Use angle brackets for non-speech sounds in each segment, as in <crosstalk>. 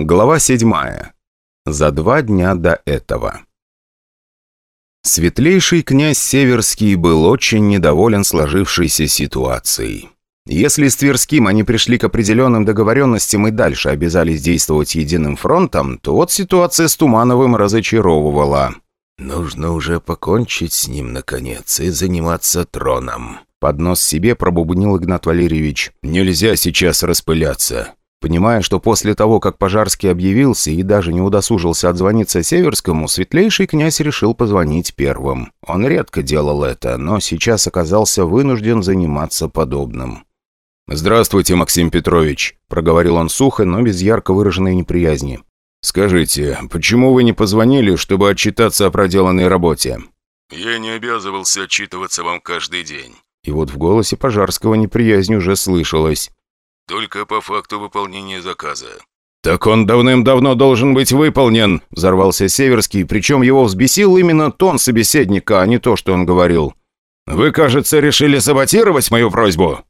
Глава 7. За два дня до этого. Светлейший князь Северский был очень недоволен сложившейся ситуацией. Если с Тверским они пришли к определенным договоренностям и дальше обязались действовать единым фронтом, то вот ситуация с Тумановым разочаровывала. «Нужно уже покончить с ним, наконец, и заниматься троном», — под нос себе пробубнил Игнат Валерьевич. «Нельзя сейчас распыляться. Понимая, что после того, как Пожарский объявился и даже не удосужился отзвониться Северскому, светлейший князь решил позвонить первым. Он редко делал это, но сейчас оказался вынужден заниматься подобным. «Здравствуйте, Максим Петрович», — проговорил он сухо, но без ярко выраженной неприязни. «Скажите, почему вы не позвонили, чтобы отчитаться о проделанной работе?» «Я не обязывался отчитываться вам каждый день». И вот в голосе Пожарского неприязнь уже слышалась. Только по факту выполнения заказа». «Так он давным-давно должен быть выполнен», — взорвался Северский, причем его взбесил именно тон собеседника, а не то, что он говорил. «Вы, кажется, решили саботировать мою просьбу?»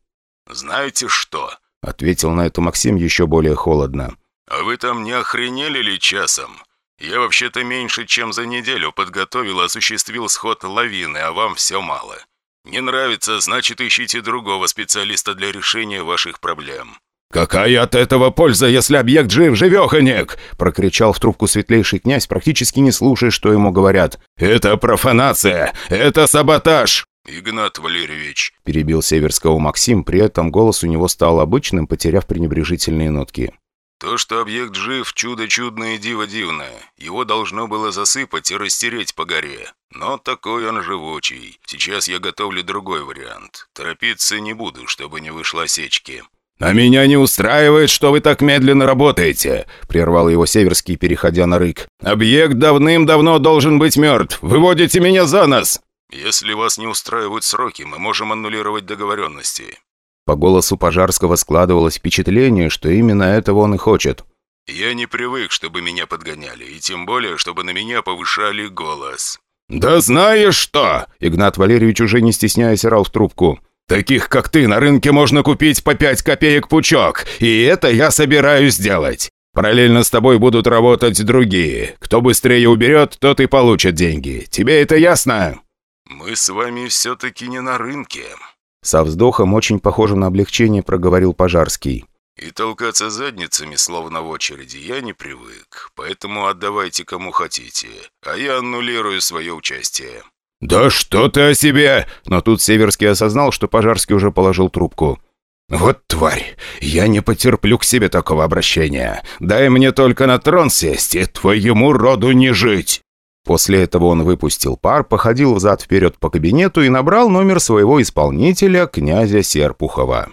«Знаете что?» — ответил на это Максим еще более холодно. «А вы там не охренели ли часом? Я вообще-то меньше, чем за неделю подготовил и осуществил сход лавины, а вам все мало. «Не нравится, значит, ищите другого специалиста для решения ваших проблем». «Какая от этого польза, если объект жив-живеханек?» – прокричал в трубку светлейший князь, практически не слушая, что ему говорят. «Это профанация! Это саботаж!» «Игнат Валерьевич», – перебил Северского Максим, при этом голос у него стал обычным, потеряв пренебрежительные нотки. То, что объект жив, чудо чудное и диво дивное. Его должно было засыпать и растереть по горе. Но такой он живучий. Сейчас я готовлю другой вариант. Торопиться не буду, чтобы не вышло осечки. «А меня не устраивает, что вы так медленно работаете», — прервал его Северский, переходя на рык. «Объект давным-давно должен быть мертв. Выводите меня за нос!» «Если вас не устраивают сроки, мы можем аннулировать договоренности. По голосу Пожарского складывалось впечатление, что именно этого он и хочет. «Я не привык, чтобы меня подгоняли, и тем более, чтобы на меня повышали голос». «Да знаешь что!» Игнат Валерьевич уже не стесняясь орал в трубку. «Таких, как ты, на рынке можно купить по пять копеек пучок, и это я собираюсь сделать. Параллельно с тобой будут работать другие. Кто быстрее уберет, тот и получит деньги. Тебе это ясно?» «Мы с вами все-таки не на рынке», со вздохом, очень похожим на облегчение, проговорил Пожарский. «И толкаться задницами, словно в очереди, я не привык. Поэтому отдавайте кому хотите, а я аннулирую свое участие». «Да что ты о себе!» Но тут Северский осознал, что Пожарский уже положил трубку. «Вот тварь! Я не потерплю к себе такого обращения. Дай мне только на трон сесть, и твоему роду не жить!» После этого он выпустил пар, походил взад-вперед по кабинету и набрал номер своего исполнителя, князя Серпухова.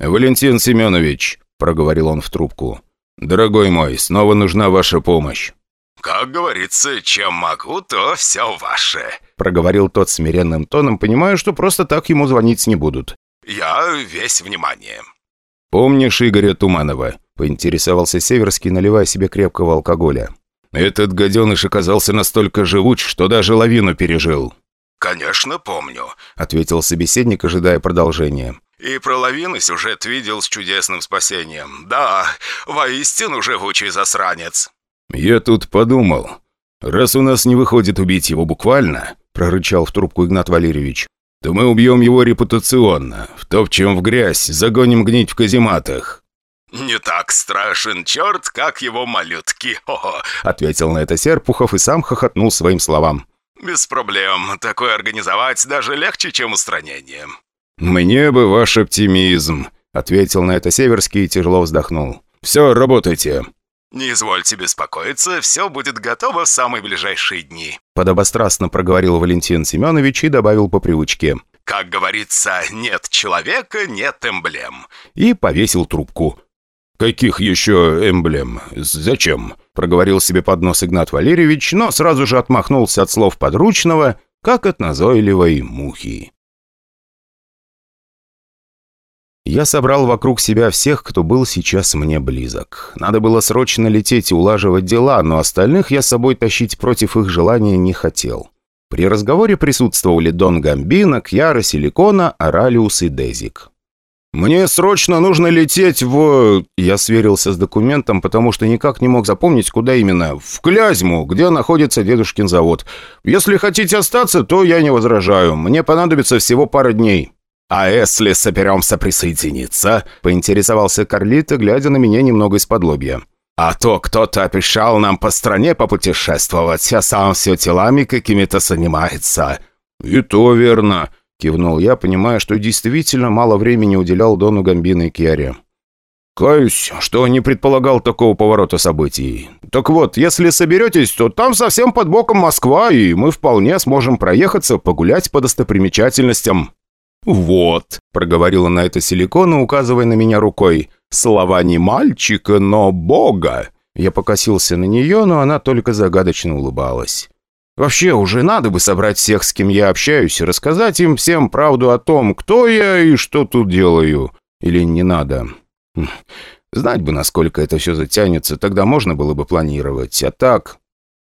«Валентин Семенович», — проговорил он в трубку, — «дорогой мой, снова нужна ваша помощь». «Как говорится, чем могу, то все ваше», — проговорил тот смиренным тоном, понимая, что просто так ему звонить не будут. «Я весь внимание». «Помнишь Игоря Туманова?» — поинтересовался Северский, наливая себе крепкого алкоголя. Этот гаденыш оказался настолько живуч, что даже лавину пережил». «Конечно, помню», — ответил собеседник, ожидая продолжения. «И про лавину сюжет видел с чудесным спасением. Да, воистину живучий засранец». «Я тут подумал. Раз у нас не выходит убить его буквально», — прорычал в трубку Игнат Валерьевич, «то мы убьем его репутационно, втопчем в грязь, загоним гнить в казематах». «Не так страшен черт, как его малютки!» <laughs> Хо — ответил на это Серпухов и сам хохотнул своим словам. «Без проблем. Такое организовать даже легче, чем устранение». «Мне бы ваш оптимизм», — ответил на это Северский и тяжело вздохнул. «Все, работайте». «Не извольте беспокоиться, все будет готово в самые ближайшие дни», — подобострастно проговорил Валентин Семенович и добавил по привычке. «Как говорится, нет человека, нет эмблем». И повесил трубку. «Каких еще эмблем? Зачем?» – проговорил себе под нос Игнат Валерьевич, но сразу же отмахнулся от слов подручного, как от назойливой мухи. Я собрал вокруг себя всех, кто был сейчас мне близок. Надо было срочно лететь и улаживать дела, но остальных я с собой тащить против их желания не хотел. При разговоре присутствовали Дон Гамбина, Кьяра, Силикона, Оралиус и Дезик. «Мне срочно нужно лететь в...» Я сверился с документом, потому что никак не мог запомнить, куда именно. «В Клязьму, где находится дедушкин завод. Если хотите остаться, то я не возражаю. Мне понадобится всего пара дней». «А если соберемся присоединиться?» — поинтересовался Карлита, глядя на меня немного из-под лобья. «А то кто-то обещал нам по стране попутешествовать, а сам все телами какими-то занимается». «И то верно», Кивнул я, понимая, что действительно мало времени уделял Дону Гамбино и Кьяре. «Каюсь, что не предполагал такого поворота событий. Так вот, если соберетесь, то там совсем под боком Москва, и мы вполне сможем проехаться, погулять по достопримечательностям». «Вот», — проговорила на это силикона, указывая на меня рукой, «слова не мальчика, но бога». Я покосился на нее, но она только загадочно улыбалась. Вообще, уже надо бы собрать всех, с кем я общаюсь, и рассказать им всем правду о том, кто я и что тут делаю. Или не надо. Хм. Знать бы, насколько это все затянется, тогда можно было бы планировать. А так...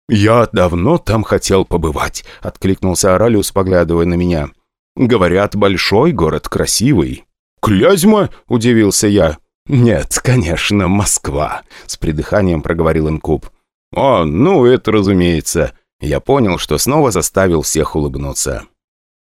«Я давно там хотел побывать», — откликнулся Оралиус, поглядывая на меня. «Говорят, большой город красивый». «Клязьма?» — удивился я. «Нет, конечно, Москва», — с придыханием проговорил Инкуб. «А, ну, это разумеется». Я понял, что снова заставил всех улыбнуться.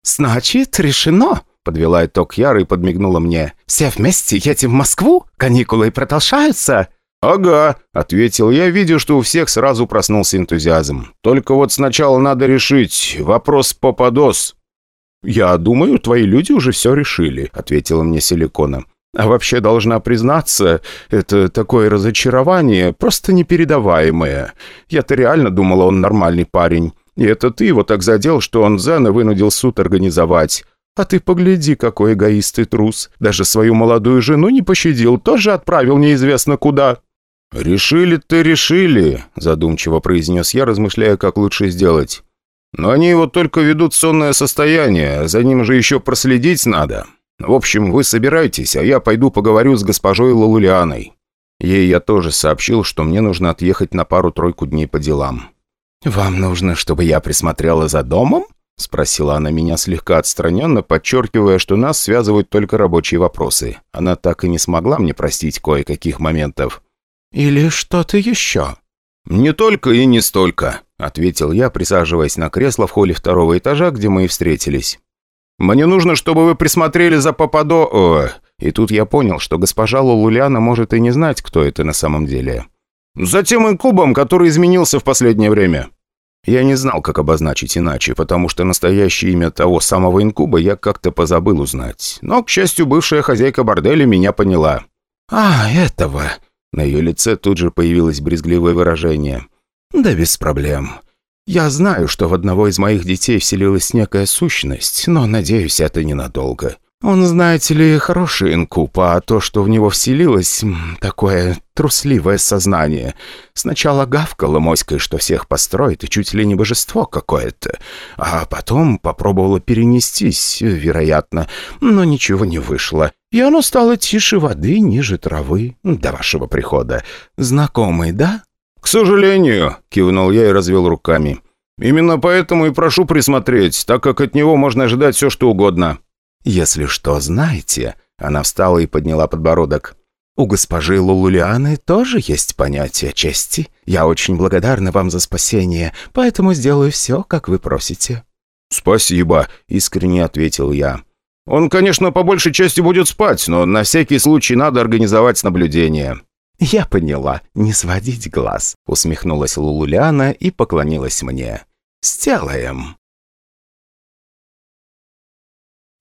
«Значит, решено!» — подвела итог Яра и подмигнула мне. «Все вместе едем в Москву? Каникулы продолжаются?» «Ага», — ответил я, видя, что у всех сразу проснулся энтузиазм. «Только вот сначала надо решить вопрос Попадос». «Я думаю, твои люди уже все решили», — ответила мне Силикона. А вообще, должна признаться, это такое разочарование, просто непередаваемое. Я-то реально думала, он нормальный парень. И это ты его так задел, что он Зена вынудил суд организовать. А ты погляди, какой эгоист и трус. Даже свою молодую жену не пощадил, тоже отправил неизвестно куда». «Решили-то решили», — задумчиво произнес я, размышляя, как лучше сделать. «Но они его только ведут в сонное состояние, за ним же еще проследить надо. В общем, вы собирайтесь, а я пойду поговорю с госпожой Лаулианой. Ей я тоже сообщил, что мне нужно отъехать на пару-тройку дней по делам. «Вам нужно, чтобы я присмотрела за домом?» — спросила она меня слегка отстраненно, подчеркивая, что нас связывают только рабочие вопросы. Она так и не смогла мне простить кое-каких моментов. «Или что-то еще?» «Не только и не столько», — ответил я, присаживаясь на кресло в холле второго этажа, где мы и встретились. Мне нужно, чтобы вы присмотрели за Пападо...» О, И тут я понял, что госпожа Лулуляна может и не знать, кто это на самом деле. «За тем инкубом, который изменился в последнее время». Я не знал, как обозначить иначе, потому что настоящее имя того самого инкуба я как-то позабыл узнать. Но, к счастью, бывшая хозяйка борделя меня поняла. «А, этого...» На ее лице тут же появилось брезгливое выражение. «Да без проблем. Я знаю, что в одного из моих детей вселилась некая сущность, но, надеюсь, это ненадолго. Он, знаете ли, хороший инкуб, а то, что в него вселилось, такое трусливое сознание. Сначала гавкало моськой, что всех построит, и чуть ли не божество какое-то. А потом попробовало перенестись, вероятно, но ничего не вышло. И оно стало тише воды, ниже травы, до вашего прихода. Знакомый, да? «К сожалению», — кивнул я и развел руками. «Именно поэтому и прошу присмотреть, так как от него можно ожидать все, что угодно». «Если что, знаете...» Она встала и подняла подбородок. «У госпожи Лулулианы тоже есть понятие чести. Я очень благодарна вам за спасение, поэтому сделаю все, как вы просите». «Спасибо», — искренне ответил я. «Он, конечно, по большей части будет спать, но на всякий случай надо организовать наблюдение». «Я поняла, не сводить глаз», — усмехнулась Лулуляна и поклонилась мне. «Сделаем».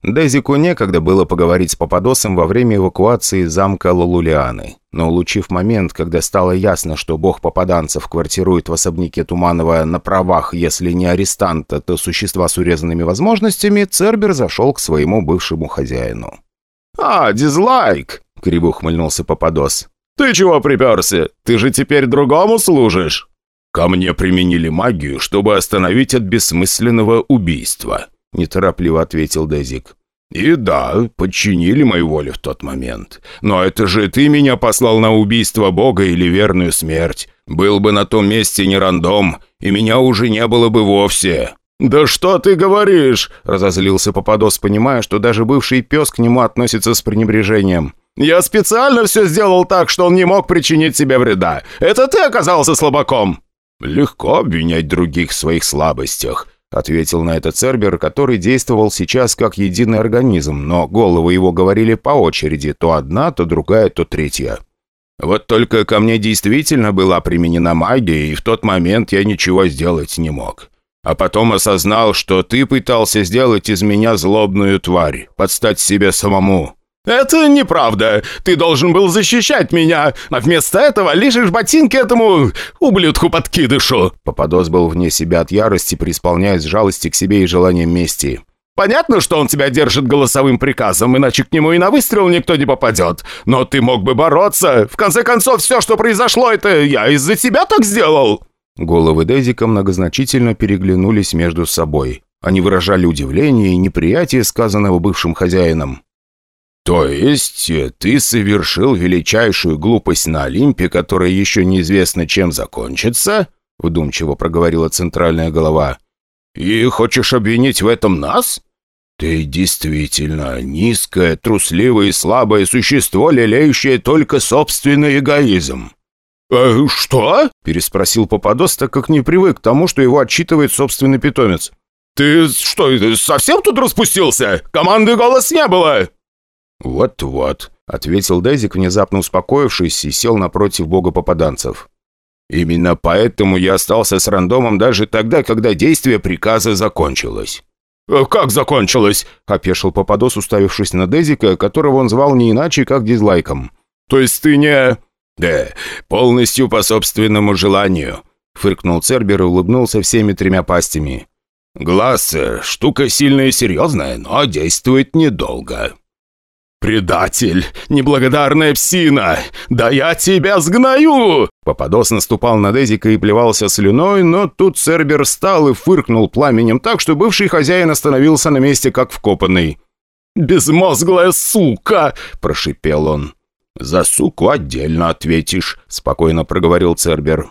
Дезику некогда было поговорить с Пападосом во время эвакуации замка Лулулианы. Но улучив момент, когда стало ясно, что бог попаданцев квартирует в особняке Туманова на правах, если не арестанта, то существа с урезанными возможностями, Цербер зашел к своему бывшему хозяину. «А, дизлайк!» — криво ухмыльнулся Пападос. «Ты чего приперся? Ты же теперь другому служишь?» «Ко мне применили магию, чтобы остановить от бессмысленного убийства», — неторопливо ответил Дезик. «И да, подчинили мою волю в тот момент. Но это же ты меня послал на убийство Бога или верную смерть. Был бы на том месте не рандом, и меня уже не было бы вовсе. «Да что ты говоришь?» – разозлился Попадос, понимая, что даже бывший пес к нему относится с пренебрежением. «Я специально все сделал так, что он не мог причинить себе вреда. Это ты оказался слабаком!» «Легко обвинять других в своих слабостях», — ответил на это Цербер, который действовал сейчас как единый организм, но головы его говорили по очереди, то одна, то другая, то третья. «Вот только ко мне действительно была применена магия, и в тот момент я ничего сделать не мог. А потом осознал, что ты пытался сделать из меня злобную тварь, подстать себе самому. «Это неправда. Ты должен был защищать меня, а вместо этого лишишь ботинки этому ублюдку-подкидышу!» Попадос был вне себя от ярости, преисполняясь жалости к себе и желанием мести. «Понятно, что он тебя держит голосовым приказом, иначе к нему и на выстрел никто не попадет. Но ты мог бы бороться. В конце концов, все, что произошло, это я из-за тебя так сделал!» Головы Дезика многозначительно переглянулись между собой. Они выражали удивление и неприятие сказанного бывшим хозяином. «То есть э, ты совершил величайшую глупость на Олимпе, которая еще неизвестно чем закончится?» — вдумчиво проговорила центральная голова. «И хочешь обвинить в этом нас?» «Ты действительно низкое, трусливое и слабое существо, лелеющее только собственный эгоизм». «Э, «Что?» — переспросил Попадос, так как не привык к тому, что его отчитывает собственный питомец. «Ты что, совсем тут распустился? Команды голос не было!» «Вот-вот», — ответил Дезик, внезапно успокоившись, и сел напротив бога попаданцев. «Именно поэтому я остался с рандомом даже тогда, когда действие приказа закончилось». «Э, «Как закончилось?» — опешил Попадос, уставившись на Дезика, которого он звал не иначе, как дизлайком. «То есть ты не...» «Да, полностью по собственному желанию», — фыркнул Цербер и улыбнулся всеми тремя пастями. «Глаз — штука сильная и серьезная, но действует недолго». «Предатель! Неблагодарная псина! Да я тебя сгною!» Попадос наступал на Дезика и плевался слюной, но тут Цербер встал и фыркнул пламенем так, что бывший хозяин остановился на месте, как вкопанный. «Безмозглая сука!» – прошипел он. «За суку отдельно ответишь», – спокойно проговорил Цербер.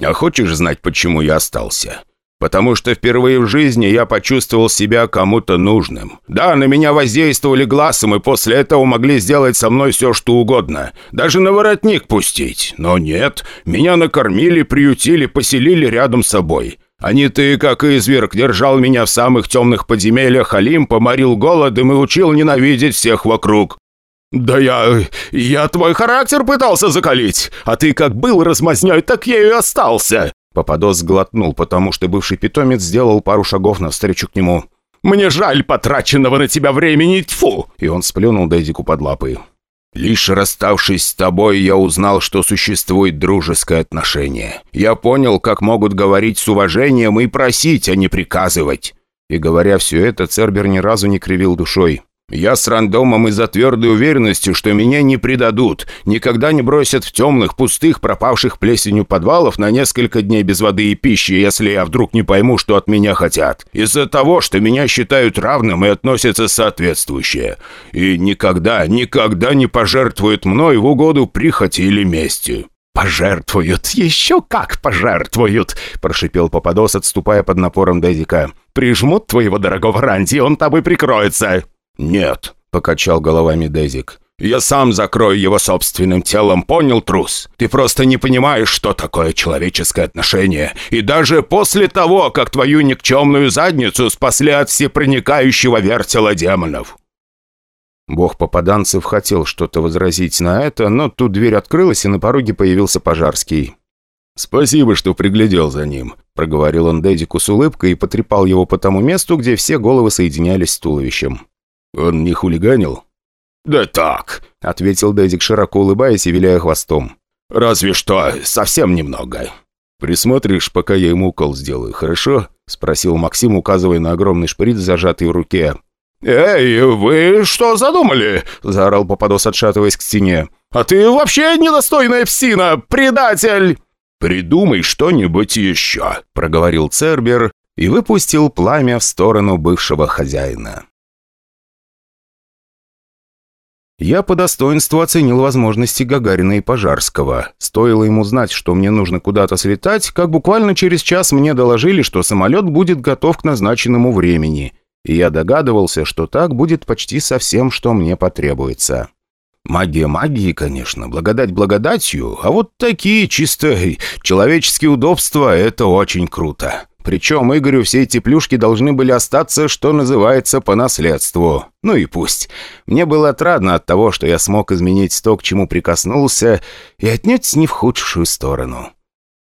«А хочешь знать, почему я остался? Потому что впервые в жизни я почувствовал себя кому-то нужным. Да, на меня воздействовали глазом, и после этого могли сделать со мной все, что угодно. Даже на воротник пустить. Но нет, меня накормили, приютили, поселили рядом с собой. Не ты, как изверг, держал меня в самых темных подземельях Олимпа, морил голодом и учил ненавидеть всех вокруг. «Да я... я твой характер пытался закалить, а ты как был размазнёй, так я и остался!» Попадос глотнул, потому что бывший питомец сделал пару шагов навстречу к нему. «Мне жаль потраченного на тебя времени, тьфу!» И он сплюнул Дэдику под лапы. «Лишь расставшись с тобой, я узнал, что существует дружеское отношение. Я понял, как могут говорить с уважением и просить, а не приказывать». И говоря все это, Цербер ни разу не кривил душой. Я с рандомом из-за твердой уверенности, что меня не предадут, никогда не бросят в темных, пустых, пропавших плесенью подвалов на несколько дней без воды и пищи, если я вдруг не пойму, что от меня хотят. Из-за того, что меня считают равным и относятся соответствующе. И никогда, никогда не пожертвуют мной в угоду прихоти или мести. «Пожертвуют! Еще как пожертвуют!» – прошипел Попадос, отступая под напором Дезика. «Прижмут твоего дорогого Ранди, он тобой прикроется!» «Нет», — покачал головами Дезик. «Я сам закрою его собственным телом, понял, трус? Ты просто не понимаешь, что такое человеческое отношение. И даже после того, как твою никчемную задницу спасли от всепроникающего вертела демонов». Бог попаданцев хотел что-то возразить на это, но тут дверь открылась, и на пороге появился Пожарский. «Спасибо, что приглядел за ним», — проговорил он Дедику с улыбкой и потрепал его по тому месту, где все головы соединялись с туловищем. «Он не хулиганил?» «Да так», — ответил Дэдик, широко улыбаясь и виляя хвостом. «Разве что совсем немного». «Присмотришь, пока я ему укол сделаю, хорошо?» — спросил Максим, указывая на огромный шприц, зажатый в руке. «Эй, вы что задумали?» — заорал Попадос, отшатываясь к стене. «А ты вообще недостойная псина, предатель!» «Придумай что-нибудь еще», — проговорил Цербер и выпустил пламя в сторону бывшего хозяина. Я по достоинству оценил возможности Гагарина и Пожарского. Стоило ему знать, что мне нужно куда-то слетать, как буквально через час мне доложили, что самолет будет готов к назначенному времени. И я догадывался, что так будет почти со всем, что мне потребуется. Магия магии, конечно, благодать благодатью, а вот такие чисто человеческие удобства – это очень круто. Причем Игорю все эти плюшки должны были остаться, что называется, по наследству. Ну и пусть. Мне было отрадно от того, что я смог изменить то, к чему прикоснулся, и отнять не в худшую сторону.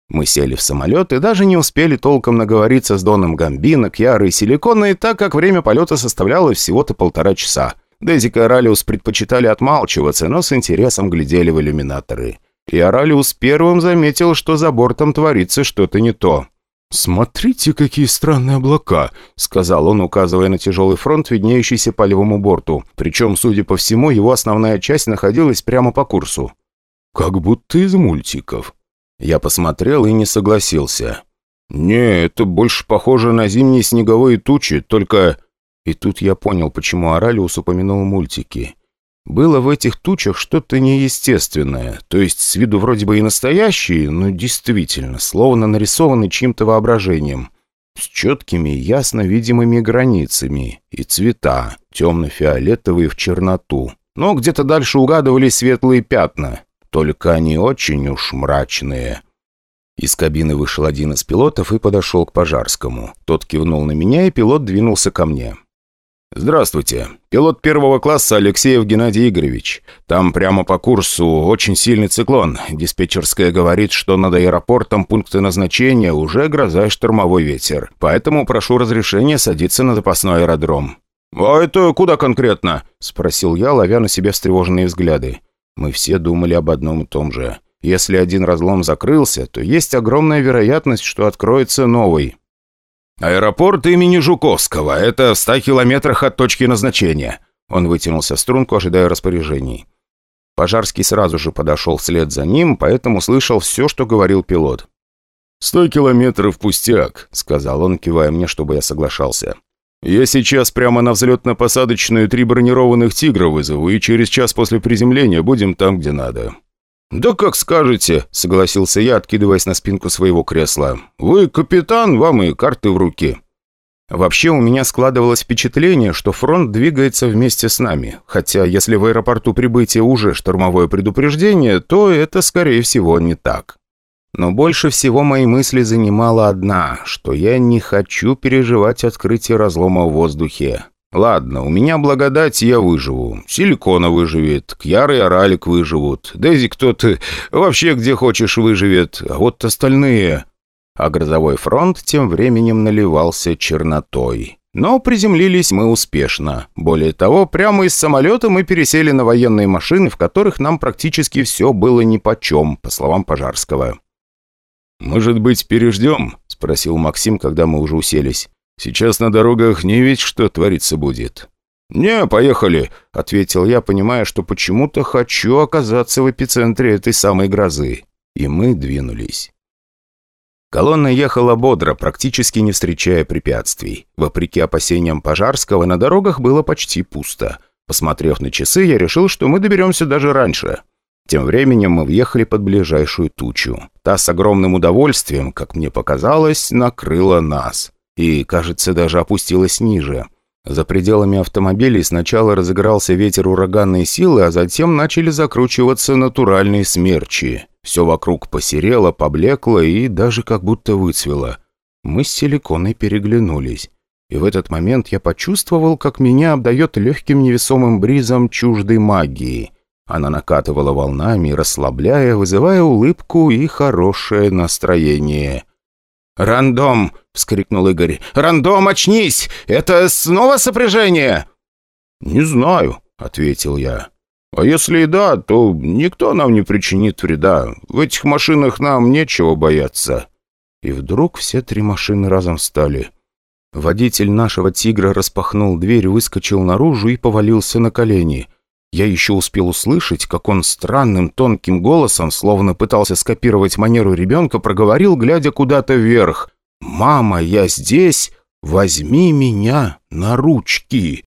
Мы сели в самолет и даже не успели толком наговориться с Доном Гамбино, Кьярой и Силиконой, так как время полета составляло всего-то полтора часа. Дезик и Оралиус предпочитали отмалчиваться, но с интересом глядели в иллюминаторы. И Оралиус первым заметил, что за бортом творится что-то не то. «Смотрите, какие странные облака», — сказал он, указывая на тяжелый фронт, виднеющийся по левому борту. Причем, судя по всему, его основная часть находилась прямо по курсу. «Как будто из мультиков». Я посмотрел и не согласился. «Не, это больше похоже на зимние снеговые тучи, только...» И тут я понял, почему Оралиус упомянул мультики. Было в этих тучах что-то неестественное, то есть с виду вроде бы и настоящие, но действительно, словно нарисованы чьим-то воображением. С четкими, ясно видимыми границами. И цвета, темно-фиолетовые в черноту. Но где-то дальше угадывались светлые пятна. Только они очень уж мрачные. Из кабины вышел один из пилотов и подошел к Пожарскому. Тот кивнул на меня, и пилот двинулся ко мне. «Здравствуйте. Пилот первого класса Алексеев Геннадий Игоревич. Там прямо по курсу очень сильный циклон. Диспетчерская говорит, что над аэропортом пункта назначения уже гроза и штормовой ветер. Поэтому прошу разрешения садиться на запасной аэродром». «А это куда конкретно?» – спросил я, ловя на себе встревоженные взгляды. Мы все думали об одном и том же. Если один разлом закрылся, то есть огромная вероятность, что откроется новый. «Аэропорт имени Жуковского. Это в ста километрах от точки назначения». Он вытянулся в струнку, ожидая распоряжений. Пожарский сразу же подошел вслед за ним, поэтому слышал все, что говорил пилот. «Сто километров пустяк», — сказал он, кивая мне, чтобы я соглашался. «Я сейчас прямо на взлетно-посадочную три бронированных «Тигра» вызову, и через час после приземления будем там, где надо. «Да как скажете», — согласился я, откидываясь на спинку своего кресла. «Вы капитан, вам и карты в руки». Вообще у меня складывалось впечатление, что фронт двигается вместе с нами. Хотя, если в аэропорту прибытия уже штурмовое предупреждение, то это, скорее всего, не так. Но больше всего мои мысли занимала одна, что я не хочу переживать открытие разлома в воздухе. «Ладно, у меня благодать, я выживу. Силикона выживет, Кьяра и Оралик выживут. Дейзи кто-то вообще где хочешь выживет, а вот остальные...» А грозовой фронт тем временем наливался чернотой. Но приземлились мы успешно. Более того, прямо из самолета мы пересели на военные машины, в которых нам практически все было нипочем, по словам Пожарского. «Может быть, переждем?» – спросил Максим, когда мы уже уселись. Сейчас на дорогах не ведь что твориться будет». «Не, поехали», — ответил я, понимая, что почему-то хочу оказаться в эпицентре этой самой грозы. И мы двинулись. Колонна ехала бодро, практически не встречая препятствий. Вопреки опасениям Пожарского, на дорогах было почти пусто. Посмотрев на часы, я решил, что мы доберемся даже раньше. Тем временем мы въехали под ближайшую тучу. Та с огромным удовольствием, как мне показалось, накрыла нас и, кажется, даже опустилась ниже. За пределами автомобилей сначала разыгрался ветер ураганной силы, а затем начали закручиваться натуральные смерчи. Все вокруг посерело, поблекло и даже как будто выцвело. Мы с Силиконой переглянулись. И в этот момент я почувствовал, как меня обдает легким невесомым бризом чуждой магии. Она накатывала волнами, расслабляя, вызывая улыбку и хорошее настроение. «Рандом!» — вскрикнул Игорь. «Рандом, очнись! Это снова сопряжение?» «Не знаю», — ответил я. «А если и да, то никто нам не причинит вреда. В этих машинах нам нечего бояться». И вдруг все три машины разом встали. Водитель нашего «Тигра» распахнул дверь, выскочил наружу и повалился на колени. Я еще успел услышать, как он странным тонким голосом, словно пытался скопировать манеру ребенка, проговорил, глядя куда-то вверх. «Мама, я здесь! Возьми меня на ручки!»